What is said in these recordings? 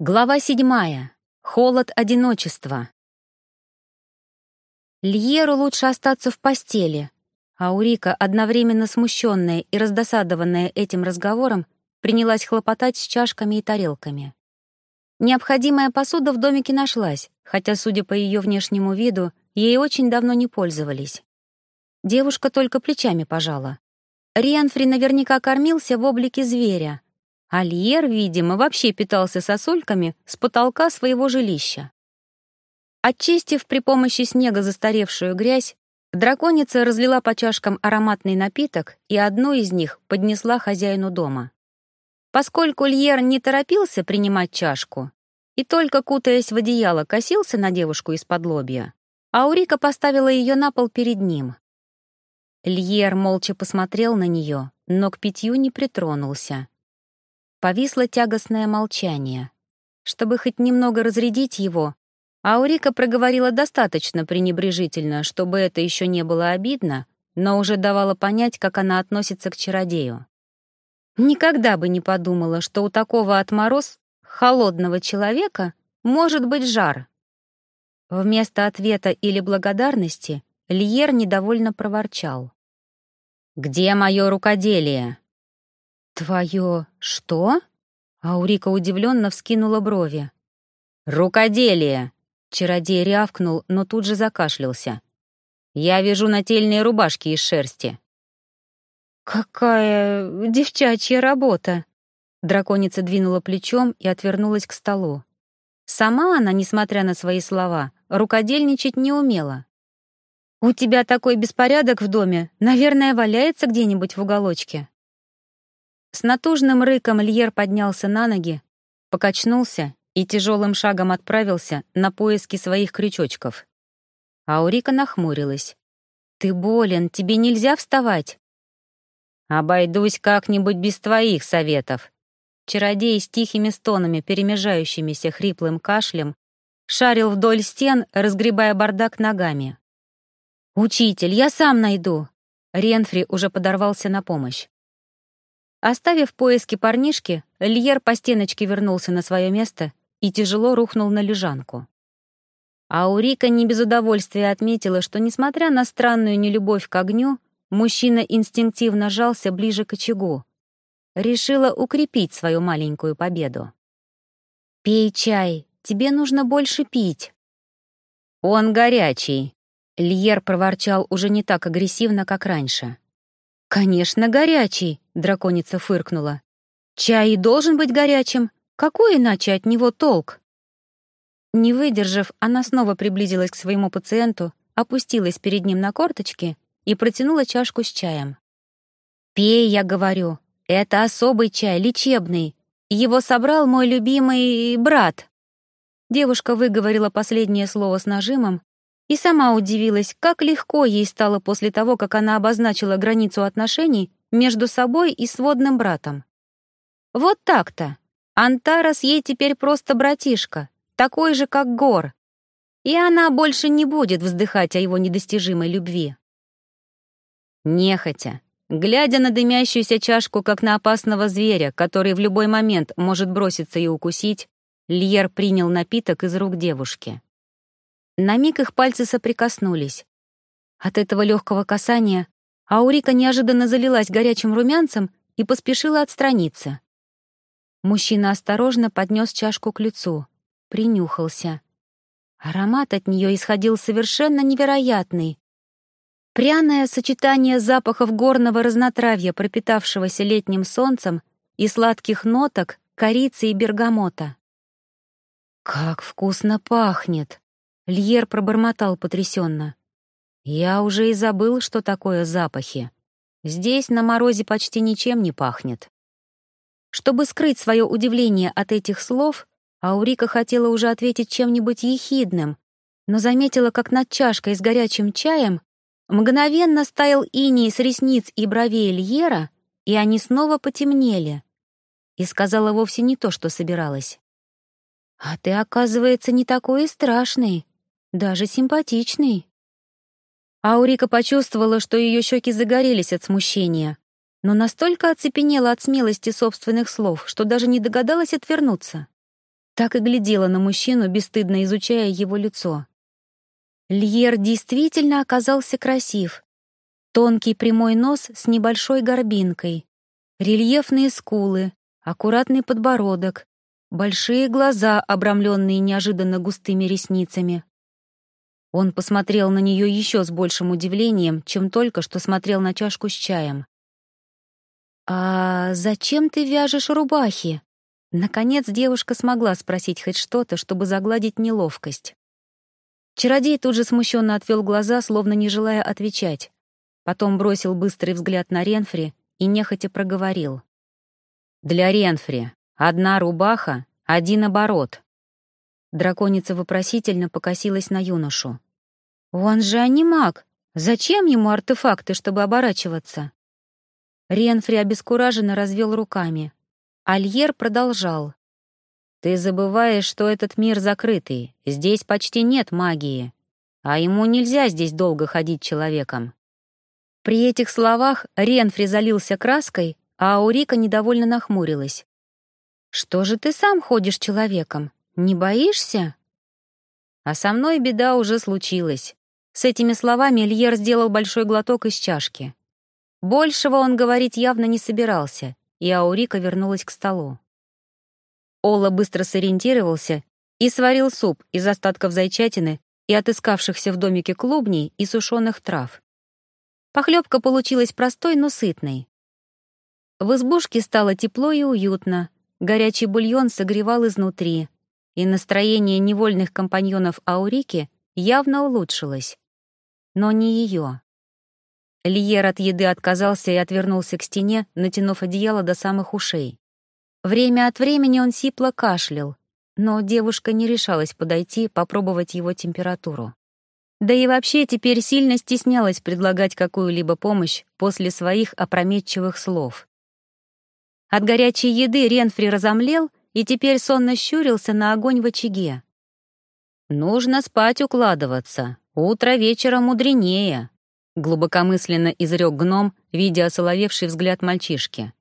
Глава седьмая. Холод одиночества. Льеру лучше остаться в постели, а Урика, одновременно смущенная и раздосадованная этим разговором, принялась хлопотать с чашками и тарелками. Необходимая посуда в домике нашлась, хотя, судя по ее внешнему виду, ей очень давно не пользовались. Девушка только плечами пожала. Рианфри наверняка кормился в облике зверя, Альер, видимо, вообще питался сосульками с потолка своего жилища. Очистив при помощи снега застаревшую грязь, драконица разлила по чашкам ароматный напиток и одну из них поднесла хозяину дома. Поскольку Льер не торопился принимать чашку и только кутаясь в одеяло косился на девушку из-под лобья, Аурика поставила ее на пол перед ним. Льер молча посмотрел на нее, но к питью не притронулся. Повисло тягостное молчание. Чтобы хоть немного разрядить его, Аурика проговорила достаточно пренебрежительно, чтобы это еще не было обидно, но уже давала понять, как она относится к чародею. Никогда бы не подумала, что у такого отмороз, холодного человека, может быть жар. Вместо ответа или благодарности Льер недовольно проворчал. «Где мое рукоделие?» «Твое что?» Аурика удивленно вскинула брови. «Рукоделие!» Чародей рявкнул, но тут же закашлялся. «Я вяжу нательные рубашки из шерсти». «Какая девчачья работа!» Драконица двинула плечом и отвернулась к столу. Сама она, несмотря на свои слова, рукодельничать не умела. «У тебя такой беспорядок в доме, наверное, валяется где-нибудь в уголочке». С натужным рыком Льер поднялся на ноги, покачнулся и тяжелым шагом отправился на поиски своих крючочков. Аурика нахмурилась. «Ты болен, тебе нельзя вставать». «Обойдусь как-нибудь без твоих советов». Чародей с тихими стонами, перемежающимися хриплым кашлем, шарил вдоль стен, разгребая бардак ногами. «Учитель, я сам найду!» Ренфри уже подорвался на помощь. Оставив поиски парнишки, Льер по стеночке вернулся на свое место и тяжело рухнул на лежанку. Аурика не без удовольствия отметила, что, несмотря на странную нелюбовь к огню, мужчина инстинктивно жался ближе к очагу. Решила укрепить свою маленькую победу. «Пей чай, тебе нужно больше пить». «Он горячий», — Льер проворчал уже не так агрессивно, как раньше. «Конечно, горячий», — драконица фыркнула. «Чай и должен быть горячим. Какой иначе от него толк?» Не выдержав, она снова приблизилась к своему пациенту, опустилась перед ним на корточки и протянула чашку с чаем. «Пей, я говорю. Это особый чай, лечебный. Его собрал мой любимый брат». Девушка выговорила последнее слово с нажимом, и сама удивилась, как легко ей стало после того, как она обозначила границу отношений между собой и сводным братом. Вот так-то. Антарас ей теперь просто братишка, такой же, как Гор. И она больше не будет вздыхать о его недостижимой любви. Нехотя, глядя на дымящуюся чашку, как на опасного зверя, который в любой момент может броситься и укусить, Льер принял напиток из рук девушки. На миг их пальцы соприкоснулись. От этого легкого касания Аурика неожиданно залилась горячим румянцем и поспешила отстраниться. Мужчина осторожно поднес чашку к лицу, принюхался. Аромат от нее исходил совершенно невероятный. Пряное сочетание запахов горного разнотравья, пропитавшегося летним солнцем, и сладких ноток, корицы и бергамота. «Как вкусно пахнет!» Льер пробормотал потрясенно. «Я уже и забыл, что такое запахи. Здесь на морозе почти ничем не пахнет». Чтобы скрыть свое удивление от этих слов, Аурика хотела уже ответить чем-нибудь ехидным, но заметила, как над чашкой с горячим чаем мгновенно стаял иней с ресниц и бровей Льера, и они снова потемнели. И сказала вовсе не то, что собиралась. «А ты, оказывается, не такой и страшный. Даже симпатичный. Аурика почувствовала, что ее щеки загорелись от смущения, но настолько оцепенела от смелости собственных слов, что даже не догадалась отвернуться. Так и глядела на мужчину, бесстыдно изучая его лицо. Льер действительно оказался красив. Тонкий прямой нос с небольшой горбинкой, рельефные скулы, аккуратный подбородок, большие глаза, обрамленные неожиданно густыми ресницами. Он посмотрел на нее еще с большим удивлением, чем только что смотрел на чашку с чаем. «А зачем ты вяжешь рубахи?» Наконец девушка смогла спросить хоть что-то, чтобы загладить неловкость. Чародей тут же смущенно отвел глаза, словно не желая отвечать. Потом бросил быстрый взгляд на Ренфри и нехотя проговорил. «Для Ренфри одна рубаха, один оборот». Драконица вопросительно покосилась на юношу. «Он же анимаг. Зачем ему артефакты, чтобы оборачиваться?» Ренфри обескураженно развел руками. Альер продолжал. «Ты забываешь, что этот мир закрытый, здесь почти нет магии, а ему нельзя здесь долго ходить человеком». При этих словах Ренфри залился краской, а Аурика недовольно нахмурилась. «Что же ты сам ходишь человеком? Не боишься?» «А со мной беда уже случилась». С этими словами Ильер сделал большой глоток из чашки. Большего он говорить явно не собирался, и Аурика вернулась к столу. Ола быстро сориентировался и сварил суп из остатков зайчатины и отыскавшихся в домике клубней и сушеных трав. Похлебка получилась простой, но сытной. В избушке стало тепло и уютно, горячий бульон согревал изнутри, и настроение невольных компаньонов Аурики явно улучшилось. Но не ее. Льер от еды отказался и отвернулся к стене, натянув одеяло до самых ушей. Время от времени он сипло кашлял, но девушка не решалась подойти, попробовать его температуру. Да и вообще теперь сильно стеснялась предлагать какую-либо помощь после своих опрометчивых слов. От горячей еды Ренфри разомлел и теперь сонно щурился на огонь в очаге. «Нужно спать укладываться. Утро вечера мудренее», Глубокомысленно изрек гном, видя осоловевший взгляд мальчишки.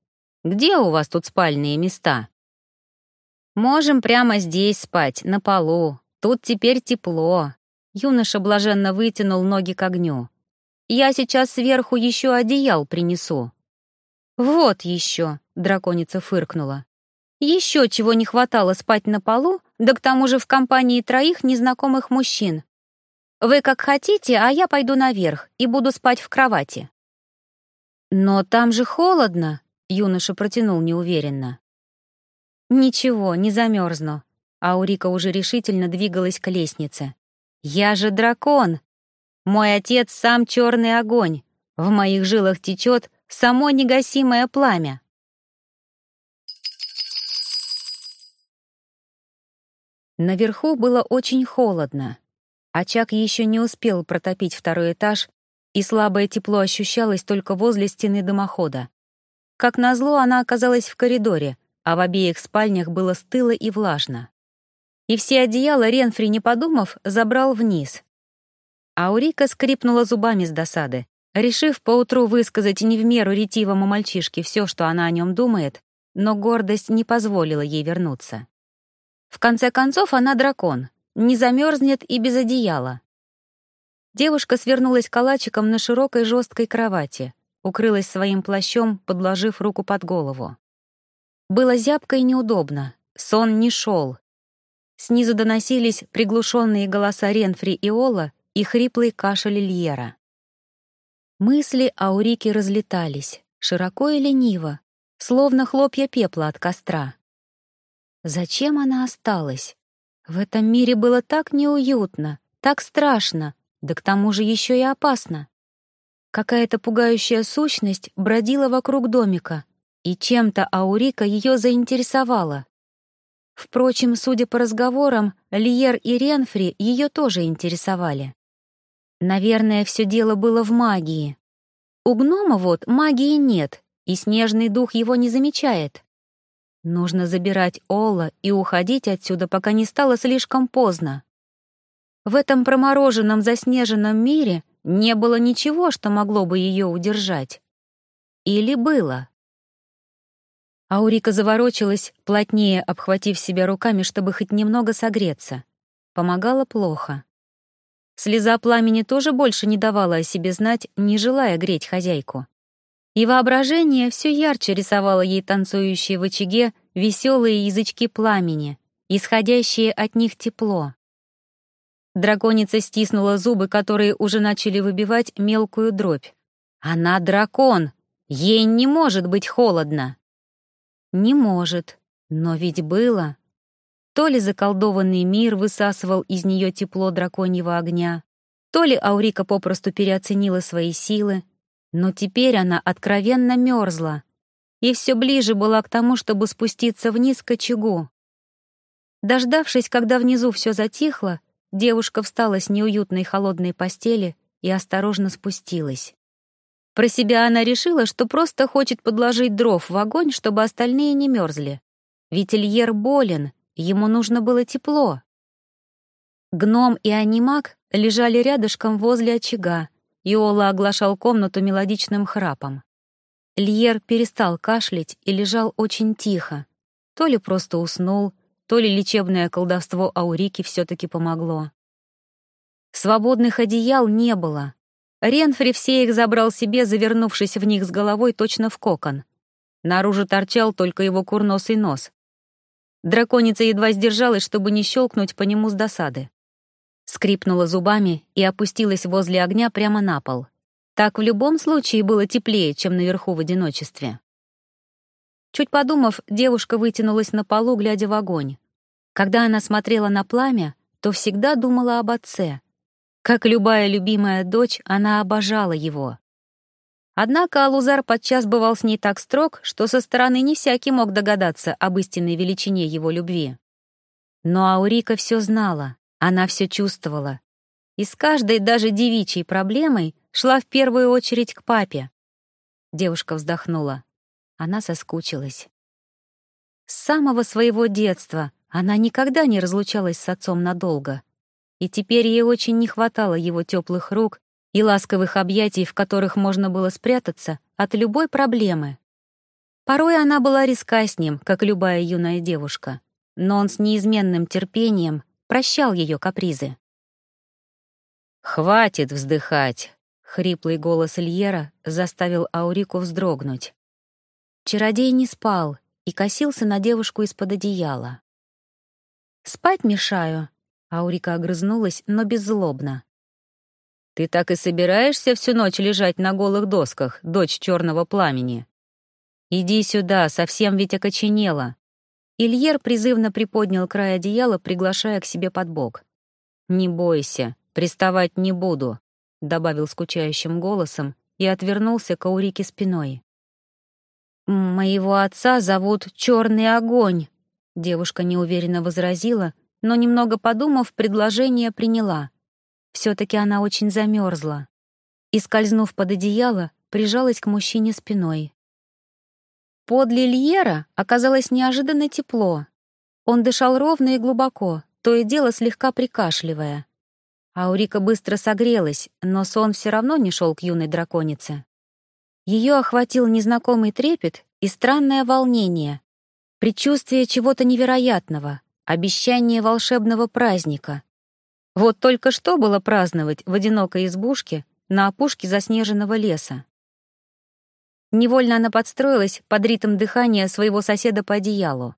«Где у вас тут спальные места?» «Можем прямо здесь спать, на полу. Тут теперь тепло». Юноша блаженно вытянул ноги к огню. «Я сейчас сверху еще одеял принесу». «Вот еще», — драконица фыркнула. «Еще чего не хватало спать на полу, да к тому же в компании троих незнакомых мужчин. Вы как хотите, а я пойду наверх и буду спать в кровати». «Но там же холодно», — юноша протянул неуверенно. «Ничего, не замерзну». Аурика уже решительно двигалась к лестнице. «Я же дракон! Мой отец сам черный огонь. В моих жилах течет само негасимое пламя». Наверху было очень холодно. Очаг еще не успел протопить второй этаж, и слабое тепло ощущалось только возле стены дымохода. Как назло, она оказалась в коридоре, а в обеих спальнях было стыло и влажно. И все одеяла Ренфри, не подумав, забрал вниз. Аурика скрипнула зубами с досады. Решив поутру высказать не в меру ретивому мальчишке все, что она о нем думает, но гордость не позволила ей вернуться. В конце концов, она дракон, не замерзнет и без одеяла. Девушка свернулась калачиком на широкой жесткой кровати, укрылась своим плащом, подложив руку под голову. Было зябко и неудобно, сон не шел. Снизу доносились приглушенные голоса Ренфри и Ола и хриплый кашель Льера. Мысли Аурики разлетались, широко и лениво, словно хлопья пепла от костра. Зачем она осталась? В этом мире было так неуютно, так страшно, да к тому же еще и опасно. Какая-то пугающая сущность бродила вокруг домика, и чем-то Аурика ее заинтересовала. Впрочем, судя по разговорам, Лиер и Ренфри ее тоже интересовали. Наверное, все дело было в магии. У гнома вот магии нет, и снежный дух его не замечает. Нужно забирать Олла и уходить отсюда, пока не стало слишком поздно. В этом промороженном заснеженном мире не было ничего, что могло бы ее удержать. Или было? Аурика заворочилась, плотнее обхватив себя руками, чтобы хоть немного согреться. Помогало плохо. Слеза пламени тоже больше не давала о себе знать, не желая греть хозяйку. И воображение все ярче рисовало ей танцующие в очаге веселые язычки пламени, исходящее от них тепло. Драконица стиснула зубы, которые уже начали выбивать мелкую дробь. Она дракон! Ей не может быть холодно! Не может, но ведь было. То ли заколдованный мир высасывал из нее тепло драконьего огня, то ли Аурика попросту переоценила свои силы, но теперь она откровенно мерзла и все ближе была к тому, чтобы спуститься вниз к очагу. Дождавшись, когда внизу все затихло, девушка встала с неуютной холодной постели и осторожно спустилась. Про себя она решила, что просто хочет подложить дров в огонь, чтобы остальные не мерзли. Ведь Ильер болен, ему нужно было тепло. Гном и анимак лежали рядышком возле очага, и Ола оглашал комнату мелодичным храпом. Льер перестал кашлять и лежал очень тихо. То ли просто уснул, то ли лечебное колдовство Аурики все-таки помогло. Свободных одеял не было, Ренфри все их забрал себе, завернувшись в них с головой точно в кокон. Наружу торчал только его курносый нос. Драконица едва сдержалась, чтобы не щелкнуть по нему с досады. Скрипнула зубами и опустилась возле огня прямо на пол. Так в любом случае было теплее, чем наверху в одиночестве. Чуть подумав, девушка вытянулась на полу, глядя в огонь. Когда она смотрела на пламя, то всегда думала об отце, как любая любимая дочь, она обожала его. Однако Алузар подчас бывал с ней так строг, что со стороны не всякий мог догадаться об истинной величине его любви. Но Аурика все знала, она все чувствовала. И с каждой, даже девичьей проблемой, шла в первую очередь к папе. Девушка вздохнула. Она соскучилась. С самого своего детства она никогда не разлучалась с отцом надолго и теперь ей очень не хватало его теплых рук и ласковых объятий, в которых можно было спрятаться от любой проблемы. Порой она была резка с ним, как любая юная девушка, но он с неизменным терпением прощал ее капризы. «Хватит вздыхать!» — хриплый голос Ильера заставил Аурику вздрогнуть. Чародей не спал и косился на девушку из-под одеяла. «Спать мешаю», Аурика огрызнулась, но беззлобно. «Ты так и собираешься всю ночь лежать на голых досках, дочь черного пламени? Иди сюда, совсем ведь окоченела». Ильер призывно приподнял край одеяла, приглашая к себе под бок. «Не бойся, приставать не буду», — добавил скучающим голосом и отвернулся к Аурике спиной. «Моего отца зовут Черный огонь», — девушка неуверенно возразила, но, немного подумав, предложение приняла. Все-таки она очень замерзла. И, скользнув под одеяло, прижалась к мужчине спиной. Подле Льера оказалось неожиданно тепло. Он дышал ровно и глубоко, то и дело слегка прикашливая. Аурика быстро согрелась, но сон все равно не шел к юной драконице. Ее охватил незнакомый трепет и странное волнение, предчувствие чего-то невероятного, Обещание волшебного праздника. Вот только что было праздновать в одинокой избушке на опушке заснеженного леса. Невольно она подстроилась под ритм дыхания своего соседа по одеялу.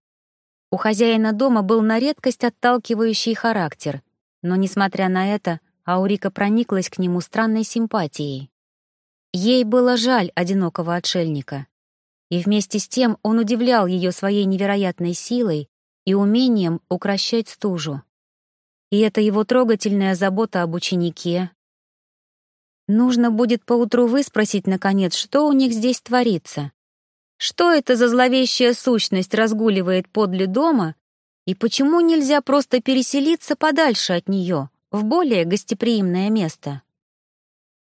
У хозяина дома был на редкость отталкивающий характер, но, несмотря на это, Аурика прониклась к нему странной симпатией. Ей было жаль одинокого отшельника. И вместе с тем он удивлял ее своей невероятной силой и умением укращать стужу. И это его трогательная забота об ученике. Нужно будет поутру выспросить, наконец, что у них здесь творится. Что это за зловещая сущность разгуливает подле дома, и почему нельзя просто переселиться подальше от нее, в более гостеприимное место?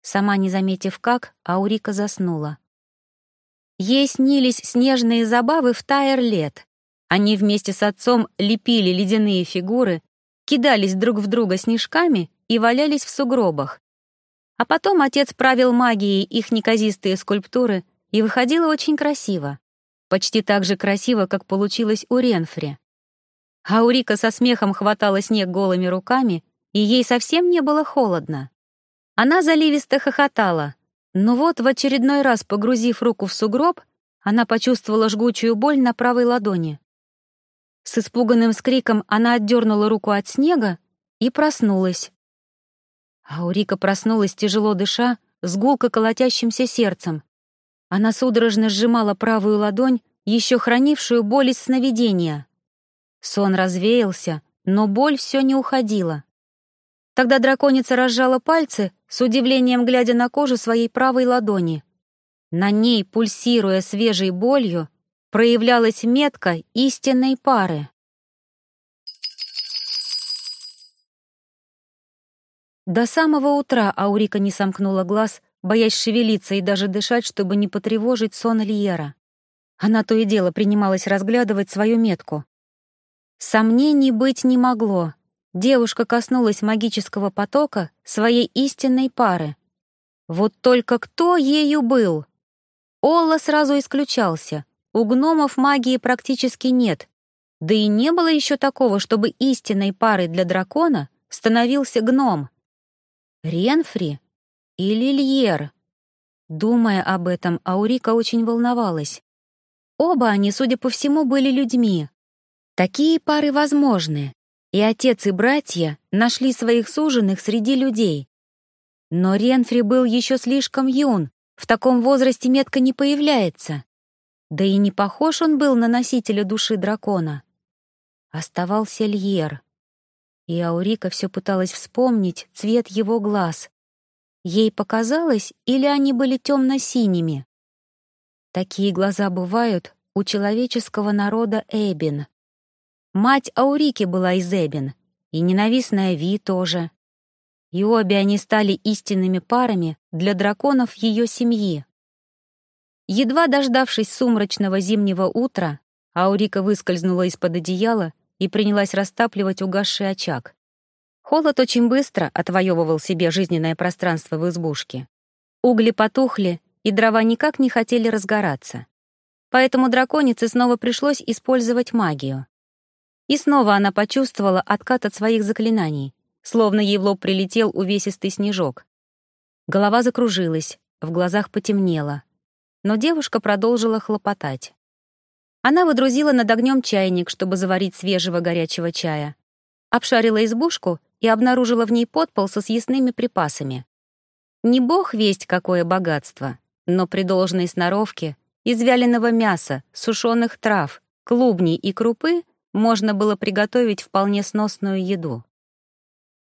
Сама не заметив как, Аурика заснула. Ей снились снежные забавы в Тайр-лет, они вместе с отцом лепили ледяные фигуры, кидались друг в друга снежками и валялись в сугробах. А потом отец правил магией их неказистые скульптуры, и выходило очень красиво. почти так же красиво, как получилось у Ренфри. Аурика со смехом хватала снег голыми руками, и ей совсем не было холодно. Она заливисто хохотала, но вот в очередной раз, погрузив руку в сугроб, она почувствовала жгучую боль на правой ладони. С испуганным скриком она отдернула руку от снега и проснулась. Аурика проснулась, тяжело дыша, с гулко колотящимся сердцем. Она судорожно сжимала правую ладонь, еще хранившую боль из сновидения. Сон развеялся, но боль все не уходила. Тогда драконица разжала пальцы, с удивлением глядя на кожу своей правой ладони. На ней, пульсируя свежей болью, проявлялась метка истинной пары. До самого утра Аурика не сомкнула глаз, боясь шевелиться и даже дышать, чтобы не потревожить сон Льера. Она то и дело принималась разглядывать свою метку. Сомнений быть не могло. Девушка коснулась магического потока своей истинной пары. Вот только кто ею был? Олла сразу исключался. У гномов магии практически нет. Да и не было еще такого, чтобы истинной парой для дракона становился гном. Ренфри или Льер. Думая об этом, Аурика очень волновалась. Оба они, судя по всему, были людьми. Такие пары возможны, и отец и братья нашли своих суженых среди людей. Но Ренфри был еще слишком юн, в таком возрасте метка не появляется. Да и не похож он был на носителя души дракона. Оставался Льер. И Аурика все пыталась вспомнить цвет его глаз, Ей показалось, или они были темно-синими? Такие глаза бывают у человеческого народа Эбин. Мать Аурики была из Эбин, и ненавистная Ви тоже. И обе они стали истинными парами для драконов ее семьи. Едва дождавшись сумрачного зимнего утра, Аурика выскользнула из-под одеяла и принялась растапливать угасший очаг. Холод очень быстро отвоевывал себе жизненное пространство в избушке. Угли потухли, и дрова никак не хотели разгораться. Поэтому драконице снова пришлось использовать магию. И снова она почувствовала откат от своих заклинаний, словно ей в лоб прилетел увесистый снежок. Голова закружилась, в глазах потемнело. Но девушка продолжила хлопотать. Она выдрузила над огнем чайник, чтобы заварить свежего горячего чая. Обшарила избушку и обнаружила в ней подпол со съестными припасами. Не бог весть какое богатство, но при должной сноровке из вяленого мяса, сушеных трав, клубней и крупы можно было приготовить вполне сносную еду.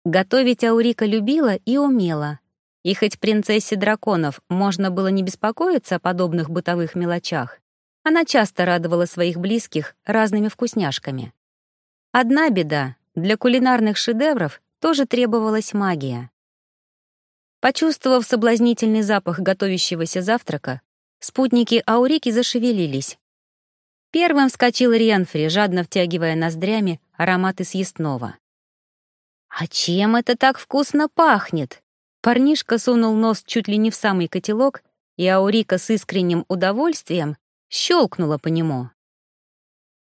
Готовить Аурика любила и умела. И хоть принцессе драконов можно было не беспокоиться о подобных бытовых мелочах, она часто радовала своих близких разными вкусняшками. Одна беда — для кулинарных шедевров тоже требовалась магия. Почувствовав соблазнительный запах готовящегося завтрака, спутники Аурики зашевелились. Первым вскочил Рианфри, жадно втягивая ноздрями ароматы съестного. «А чем это так вкусно пахнет?» Парнишка сунул нос чуть ли не в самый котелок, и Аурика с искренним удовольствием щелкнула по нему.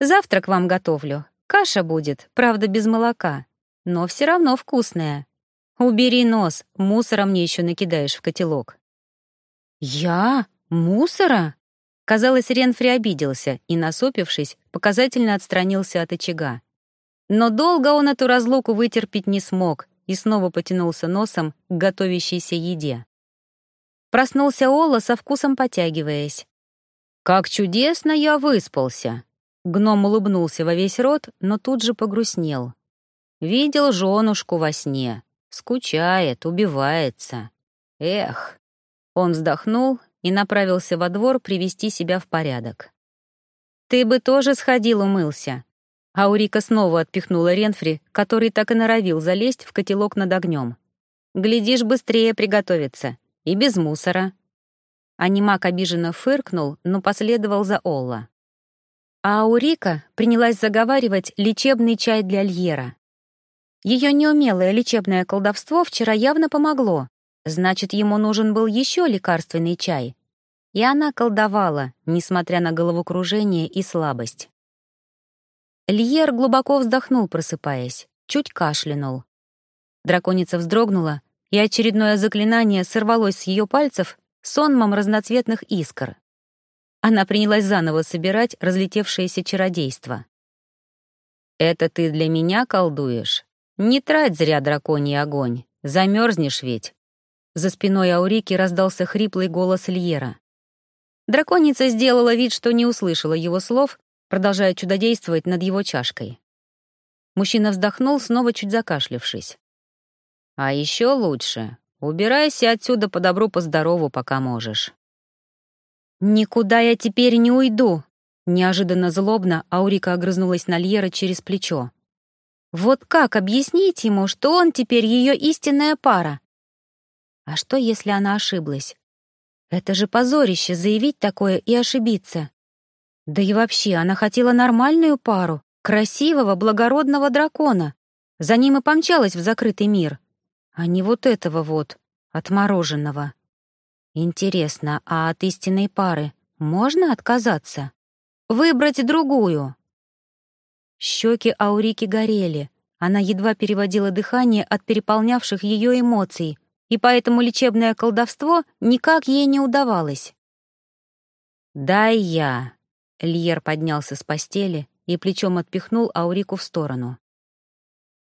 «Завтрак вам готовлю. Каша будет, правда, без молока но все равно вкусная. Убери нос, мусора мне еще накидаешь в котелок». «Я? Мусора?» Казалось, Ренфри обиделся и, насупившись, показательно отстранился от очага. Но долго он эту разлуку вытерпеть не смог и снова потянулся носом к готовящейся еде. Проснулся Олла со вкусом потягиваясь. «Как чудесно я выспался!» Гном улыбнулся во весь рот, но тут же погрустнел. Видел женушку во сне. Скучает, убивается. Эх. Он вздохнул и направился во двор привести себя в порядок. «Ты бы тоже сходил умылся». Аурика снова отпихнула Ренфри, который так и норовил залезть в котелок над огнем. «Глядишь, быстрее приготовиться. И без мусора». Анимак обиженно фыркнул, но последовал за Олла. А Аурика принялась заговаривать лечебный чай для Льера. Ее неумелое лечебное колдовство вчера явно помогло. Значит, ему нужен был еще лекарственный чай. и она колдовала, несмотря на головокружение и слабость. Льер глубоко вздохнул, просыпаясь, чуть кашлянул. Драконица вздрогнула, и очередное заклинание сорвалось с ее пальцев сонмом разноцветных искр. Она принялась заново собирать разлетевшееся чародейство. «Это ты для меня колдуешь? Не трать зря драконий огонь, замерзнешь ведь!» За спиной Аурики раздался хриплый голос Льера. Драконица сделала вид, что не услышала его слов, продолжая чудодействовать над его чашкой. Мужчина вздохнул, снова чуть закашлявшись. «А еще лучше. Убирайся отсюда по добру, по здорову, пока можешь». «Никуда я теперь не уйду!» Неожиданно злобно Аурика огрызнулась на Льера через плечо. «Вот как объяснить ему, что он теперь ее истинная пара? А что, если она ошиблась? Это же позорище заявить такое и ошибиться. Да и вообще, она хотела нормальную пару, красивого, благородного дракона. За ним и помчалась в закрытый мир. А не вот этого вот, отмороженного. Интересно, а от истинной пары можно отказаться? Выбрать другую? Щеки Аурики горели. Она едва переводила дыхание от переполнявших ее эмоций, и поэтому лечебное колдовство никак ей не удавалось. «Дай я!» — Льер поднялся с постели и плечом отпихнул Аурику в сторону.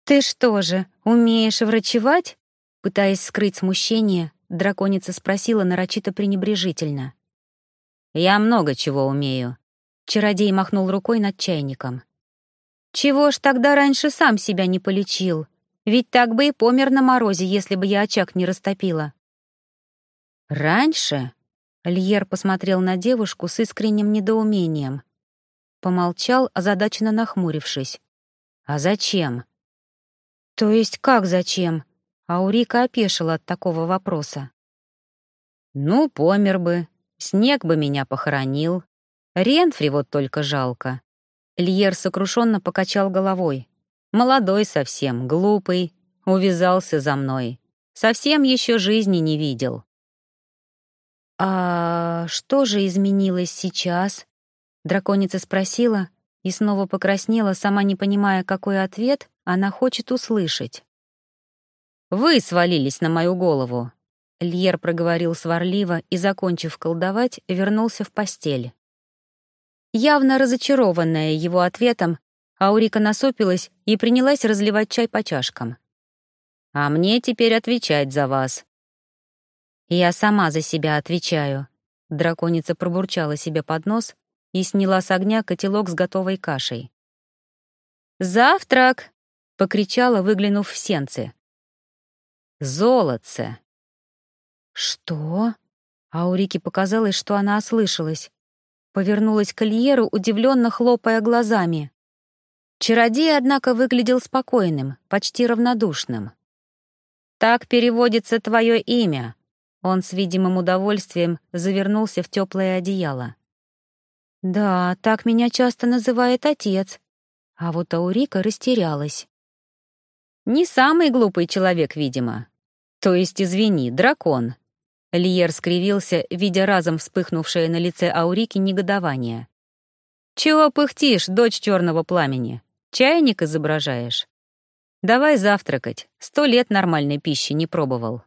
«Ты что же, умеешь врачевать?» Пытаясь скрыть смущение, Драконица спросила нарочито пренебрежительно. «Я много чего умею». Чародей махнул рукой над чайником. «Чего ж тогда раньше сам себя не полечил? Ведь так бы и помер на морозе, если бы я очаг не растопила». «Раньше?» — Льер посмотрел на девушку с искренним недоумением. Помолчал, озадаченно нахмурившись. «А зачем?» «То есть как зачем?» Аурика опешила от такого вопроса. «Ну, помер бы, снег бы меня похоронил. Ренфри вот только жалко». Льер сокрушенно покачал головой. «Молодой совсем, глупый, увязался за мной. Совсем еще жизни не видел». «А что же изменилось сейчас?» Драконица спросила и снова покраснела, сама не понимая, какой ответ она хочет услышать. Вы свалились на мою голову!» Льер проговорил сварливо и, закончив колдовать, вернулся в постель. Явно разочарованная его ответом, Аурика насупилась и принялась разливать чай по чашкам. «А мне теперь отвечать за вас». «Я сама за себя отвечаю», — драконица пробурчала себе под нос и сняла с огня котелок с готовой кашей. «Завтрак!» — покричала, выглянув в сенцы. Золотце!» «Что?» Аурике показалось, что она ослышалась. Повернулась к Ильеру, удивленно хлопая глазами. Чародей, однако, выглядел спокойным, почти равнодушным. «Так переводится твое имя», он с видимым удовольствием завернулся в теплое одеяло. «Да, так меня часто называет отец». А вот Аурика растерялась. Не самый глупый человек, видимо. То есть, извини, дракон. Лиер скривился, видя разом вспыхнувшее на лице Аурики негодование. «Чего пыхтишь, дочь черного пламени? Чайник изображаешь? Давай завтракать, сто лет нормальной пищи не пробовал».